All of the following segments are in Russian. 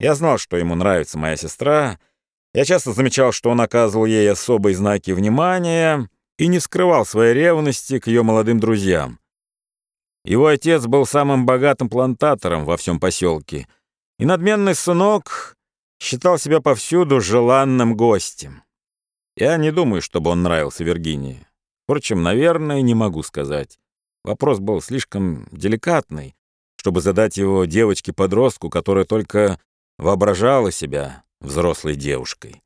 Я знал, что ему нравится моя сестра. Я часто замечал, что он оказывал ей особые знаки внимания и не скрывал своей ревности к ее молодым друзьям. Его отец был самым богатым плантатором во всем поселке, и надменный сынок считал себя повсюду желанным гостем. Я не думаю, чтобы он нравился Виргинии. Впрочем, наверное, не могу сказать. Вопрос был слишком деликатный, чтобы задать его девочке-подростку, которая только воображала себя взрослой девушкой.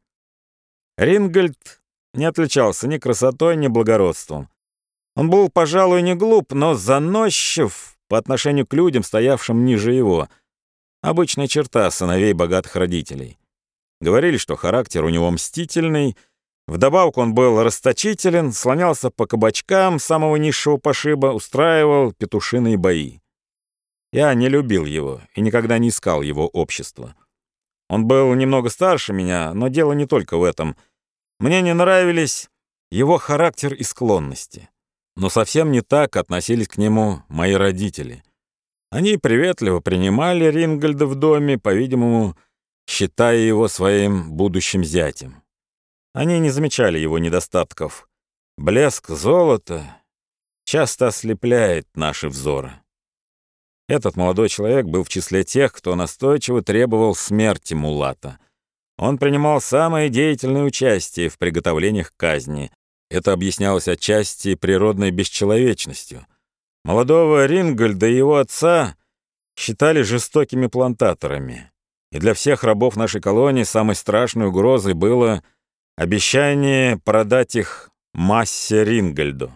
Рингольд не отличался ни красотой, ни благородством. Он был, пожалуй, не глуп, но заносчив по отношению к людям, стоявшим ниже его. Обычная черта сыновей богатых родителей. Говорили, что характер у него мстительный, вдобавок он был расточителен, слонялся по кабачкам самого низшего пошиба, устраивал петушиные бои. Я не любил его и никогда не искал его общества. Он был немного старше меня, но дело не только в этом. Мне не нравились его характер и склонности. Но совсем не так относились к нему мои родители. Они приветливо принимали Рингольда в доме, по-видимому, считая его своим будущим зятем. Они не замечали его недостатков. Блеск золота часто ослепляет наши взоры. Этот молодой человек был в числе тех, кто настойчиво требовал смерти Мулата. Он принимал самое деятельное участие в приготовлениях казни, это объяснялось отчасти природной бесчеловечностью. Молодого Рингольда и его отца считали жестокими плантаторами. И для всех рабов нашей колонии самой страшной угрозой было обещание продать их массе Рингольду.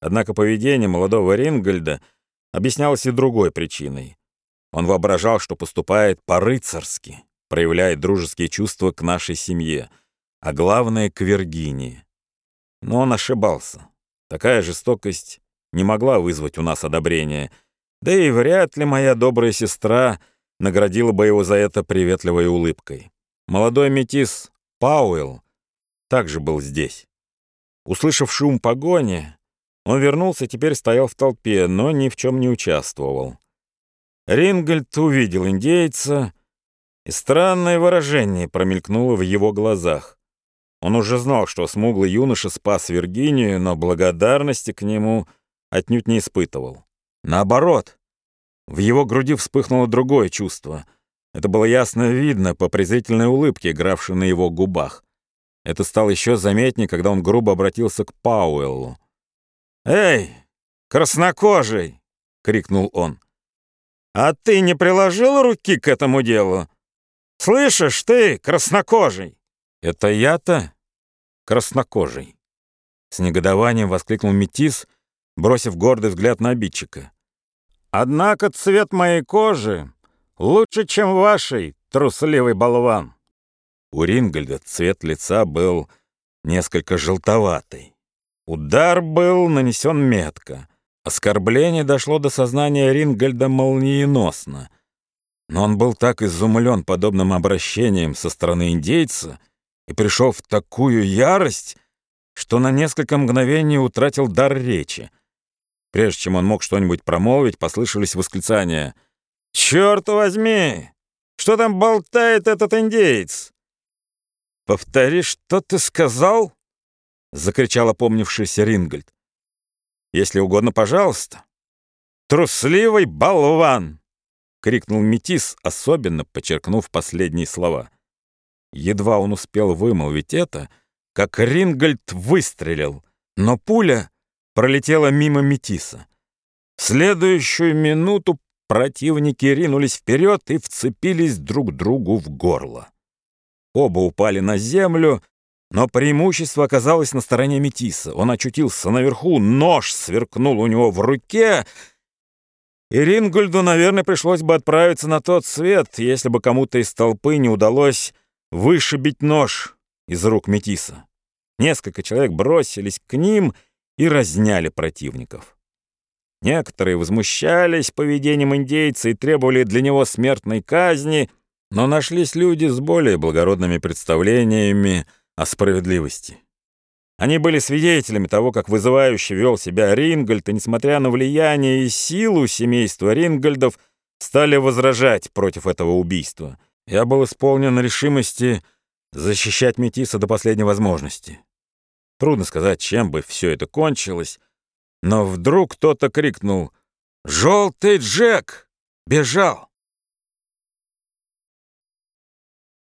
Однако поведение молодого Рингольда объяснялось и другой причиной. Он воображал, что поступает по-рыцарски, проявляет дружеские чувства к нашей семье, а главное — к Виргинии. Но он ошибался. Такая жестокость не могла вызвать у нас одобрения, да и вряд ли моя добрая сестра наградила бы его за это приветливой улыбкой. Молодой метис Пауэлл также был здесь. Услышав шум погони, он вернулся теперь стоял в толпе, но ни в чем не участвовал. Рингольд увидел индейца, и странное выражение промелькнуло в его глазах. Он уже знал, что смуглый юноша спас Виргинию, но благодарности к нему отнюдь не испытывал. Наоборот, в его груди вспыхнуло другое чувство. Это было ясно видно по презрительной улыбке, игравшей на его губах. Это стало еще заметнее, когда он грубо обратился к Пауэллу. «Эй, краснокожий!» — крикнул он. «А ты не приложил руки к этому делу? Слышишь ты, краснокожий?» «Это я-то? Краснокожий!» С негодованием воскликнул Метис, бросив гордый взгляд на обидчика. «Однако цвет моей кожи лучше, чем вашей, трусливый болван!» У Рингольда цвет лица был несколько желтоватый. Удар был нанесен метко. Оскорбление дошло до сознания Рингольда молниеносно. Но он был так изумлен подобным обращением со стороны индейца, и пришел в такую ярость, что на несколько мгновений утратил дар речи. Прежде чем он мог что-нибудь промолвить, послышались восклицания. «Черт возьми! Что там болтает этот индеец?» «Повтори, что ты сказал?» — закричал опомнившийся Рингольд. «Если угодно, пожалуйста». «Трусливый болван!» — крикнул Метис, особенно подчеркнув последние слова. Едва он успел вымолвить это, как Рингольд выстрелил, но пуля пролетела мимо Метиса. В следующую минуту противники ринулись вперед и вцепились друг другу в горло. Оба упали на землю, но преимущество оказалось на стороне Метиса. Он очутился наверху, нож сверкнул у него в руке, и Рингольду, наверное, пришлось бы отправиться на тот свет, если бы кому-то из толпы не удалось вышибить нож из рук Метиса. Несколько человек бросились к ним и разняли противников. Некоторые возмущались поведением индейца и требовали для него смертной казни, но нашлись люди с более благородными представлениями о справедливости. Они были свидетелями того, как вызывающе вел себя Рингольд, и, несмотря на влияние и силу семейства Рингольдов, стали возражать против этого убийства. Я был исполнен решимости защищать Метиса до последней возможности. Трудно сказать, чем бы все это кончилось, но вдруг кто-то крикнул «Желтый Джек! Бежал!»